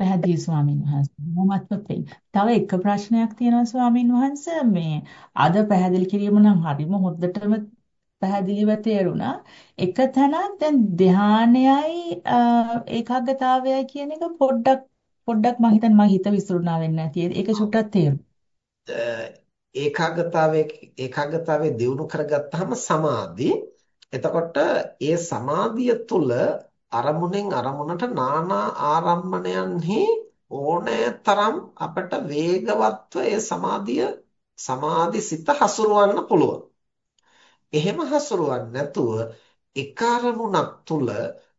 පැහැදිලි ස්වාමීන් වහන්සේ. මොහොමත්ම පිං. තව එක ප්‍රශ්නයක් තියෙනවා ස්වාමීන් වහන්සේ මේ අද පැහැදිලි කිරීම නම් හරිම හොද්දටම පැහැදිලිව තේරුණා. එක තැනක් දැන් ධානයයි ඒකාග්‍රතාවයයි කියන එක පොඩ්ඩක් පොඩ්ඩක් මම හිතන්නේ මම හිත විසිරුණා වෙන්නේ නැති. ඒක චුට්ටක් තේරුණා. ඒකාග්‍රතාවයේ ඒකාග්‍රතාවයේ දියුණු කරගත්තාම සමාධි එතකොට ඒ සමාධිය තුළ අරමුණෙන් අරමුණට නානා ආරම්මණයන්හි ඕනෑ තරම් අපට වේගවත්ව ඒ සමාධිය සමාධි සිත හසුරවන්න පුළුවන්. එහෙම හසුරවන්නේ නැතුව එක අරමුණක් තුල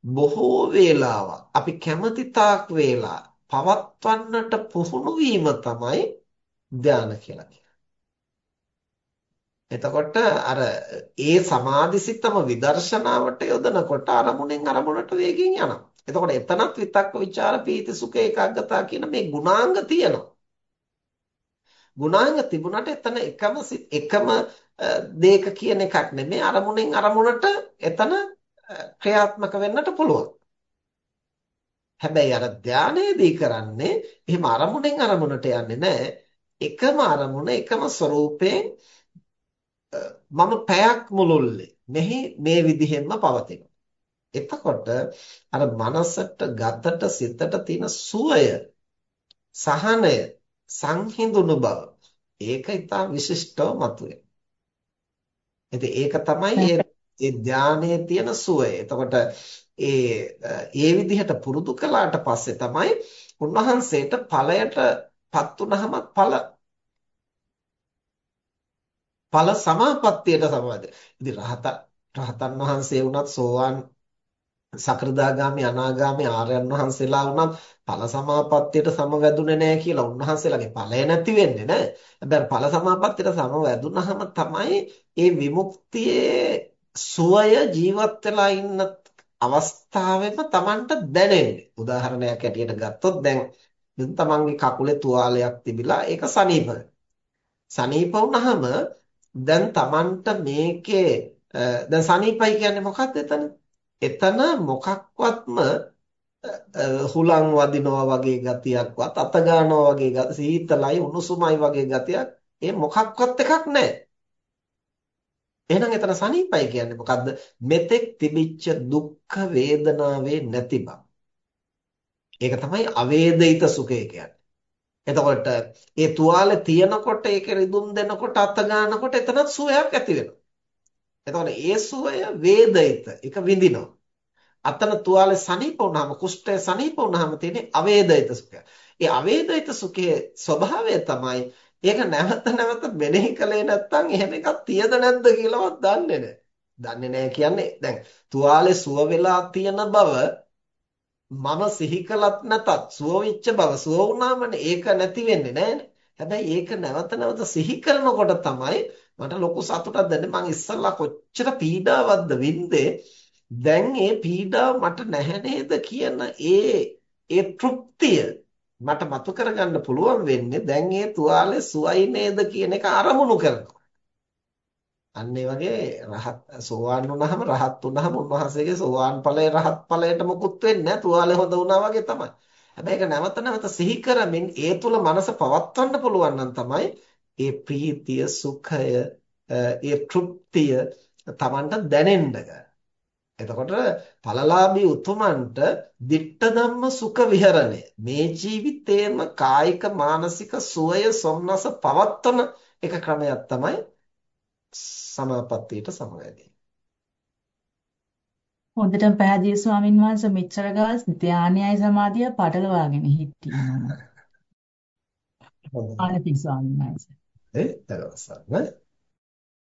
බොහෝ වේලාවක් අපි කැමති තාක් වේලා පවත්වන්නට පුහුණු වීම තමයි ධානය කියලා කියන්නේ. එතකොට අර ඒ සමාධිසිතම විදර්ශනාවට යොදනකොට අරමුණෙන් අරමුණට වේගයෙන් යනවා. එතකොට එතනත් විතක්ක ਵਿਚාර පීති සුඛ ඒකාග්‍රතාව කියන මේ ගුණාංග තියෙනවා. ගුණාංග තිබුණාට එතන එකම එකම දේක කියන එකක් නෙමෙයි අරමුණෙන් අරමුණට එතන ක්‍රියාත්මක වෙන්නට පුළුවන්. හැබැයි අර ධානයේදී කරන්නේ එහෙම අරමුණෙන් අරමුණට යන්නේ නැහැ. එකම අරමුණ එකම ස්වરૂපයෙන් මම පැයක් මුළුල්ලේ මෙහි මේ විදිහෙන්ම පවතිනවා. එතකොට අර මනසට ගතට සිතට තියෙන සුවය සහනය සංහිඳුණු බව ඒක ඊටා විශිෂ්ටව මතුවේ. ඉතින් ඒක තමයි ඒ ධානයේ තියෙන සුවය. එතකොට ඒ ඒ විදිහට පුරුදු කළාට පස්සේ තමයි උන්වහන්සේට ඵලයටපත් වුනහම ඵල ඵල සමාපත්තියට සමවැද. ඉතින් රහතන් රහතන් වහන්සේ වුණත් සෝවාන් සකෘදාගාමි අනාගාමි ආර්යයන් වහන්සේලා වුණත් ඵල සමාපත්තියට සමවැදුනේ නැහැ කියලා උන්වහන්සේලාගේ ඵලය නැති වෙන්නේ නැහැ. හැබැයි ඵල සමාපත්තියට සමවැදුනහම තමයි මේ විමුක්තියේ සුවය ජීවත් වෙලා ඉන්න අවස්ථාවෙම Tamanට දැනෙන්නේ. උදාහරණයක් ඇටියට ගත්තොත් දැන් තමන්ගේ කකුලේ තුවාලයක් තිබිලා ඒක සනීප. සනීප වුණාම දැන් Tamanට මේකේ දැන් සනීපයි කියන්නේ මොකක්ද එතන? එතන මොකක්වත්ම හුලං වදිනවා වගේ ගතියක්වත් අත ගන්නවා වගේ සීතලයි උණුසුමයි වගේ ගතියක් ඒ මොකක්වත් එකක් නැහැ. එහෙනම් එතන සනීපයි කියන්නේ මොකද්ද? මෙතෙක් තිබිච්ච දුක්ඛ වේදනාවේ නැති බව. ඒක තමයි අවේදිත සුඛය කියන්නේ. එතකොට ඒ තුවාලේ තියනකොට ඒක රිදුම් දෙනකොට අත ගන්නකොට එතනත් සුවයක් ඇති වෙනවා. එතකොට ඒ සුවය වේදිත ඒක විඳිනවා. අතන තුවාලේ සනීප වුණාම කුෂ්ඨය සනීප වුණාම තියෙන්නේ අවේදිත සුඛය. ඒ අවේදිත සුඛයේ ස්වභාවය තමයි ඒක නැවත නැවත මෙනෙහි කළේ නැත්නම් එහෙම එකක් තියද නැද්ද කියලාවත් දන්නේ නැහැ. දන්නේ නැහැ කියන්නේ දැන් තුවාලේ සුව වෙලා තියෙන බව මම සිහි කළත් නැතත් සුව වෙච්ච බව සුව වුණාමනේ ඒක නැති වෙන්නේ නැහනේ. හැබැයි ඒක නැවත නැවත සිහි කරනකොට තමයි මට ලොකු සතුටක් දැනෙන්නේ. මං ඉස්සල්ලා කොච්චර පීඩාවක්ද වින්දේ. දැන් ඒ පීඩාව මට නැහැ නේද කියන ඒ ඒ තෘප්තිය මට මතු කරගන්න පුළුවන් වෙන්නේ දැන් ඒ තුවාලේ සුවයි නේද කියන එක අරමුණු කරනවා. අන්න ඒ වගේ රහත් සෝවාන් වුණාම රහත් වුණාම උන්වහන්සේගේ සෝවාන් ඵලයේ රහත් ඵලයට මුකුත් වෙන්නේ නැහැ. තුවාලේ හොඳ වුණා වගේ තමයි. හැබැයි ඒක නැවත නැවත සිහි කරමින් ඒ තුල මනස පවත්වන්න පුළුවන් නම් තමයි ඒ ප්‍රීතිය, සුඛය, ඒ තෘප්තිය Tamanට දැනෙන්න එතකොට ඵලලාභී උතුමන්ට ditta ධම්ම සුඛ විහරණය මේ ජීවිතේම කායික මානසික සුවය සොම්නස පවත්වන එක ක්‍රමයක් තමයි සමාපත්තියට සමවැදී. හොඳටම පැහැදිලි ස්වාමින් වහන්සේ මෙච්චර ගාස් ධානයයි සමාධිය පටලවාගෙන හිටියා. හොඳයි. ආනපි ස්වාමීන් වහන්සේ. ඒ දවසක්